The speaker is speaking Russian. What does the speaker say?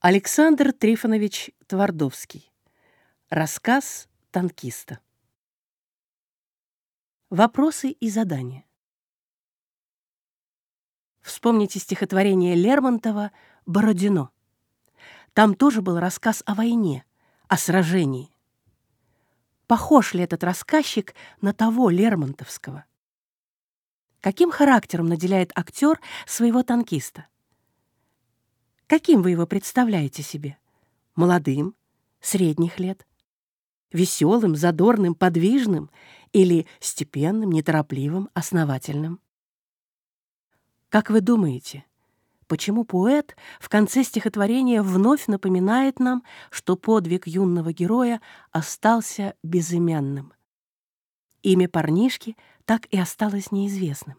Александр Трифонович Твардовский. Рассказ танкиста. Вопросы и задания. Вспомните стихотворение Лермонтова «Бородино». Там тоже был рассказ о войне, о сражении. Похож ли этот рассказчик на того Лермонтовского? Каким характером наделяет актер своего танкиста? Каким вы его представляете себе? Молодым, средних лет, веселым, задорным, подвижным или степенным, неторопливым, основательным? Как вы думаете, почему поэт в конце стихотворения вновь напоминает нам, что подвиг юного героя остался безымянным? Имя парнишки так и осталось неизвестным.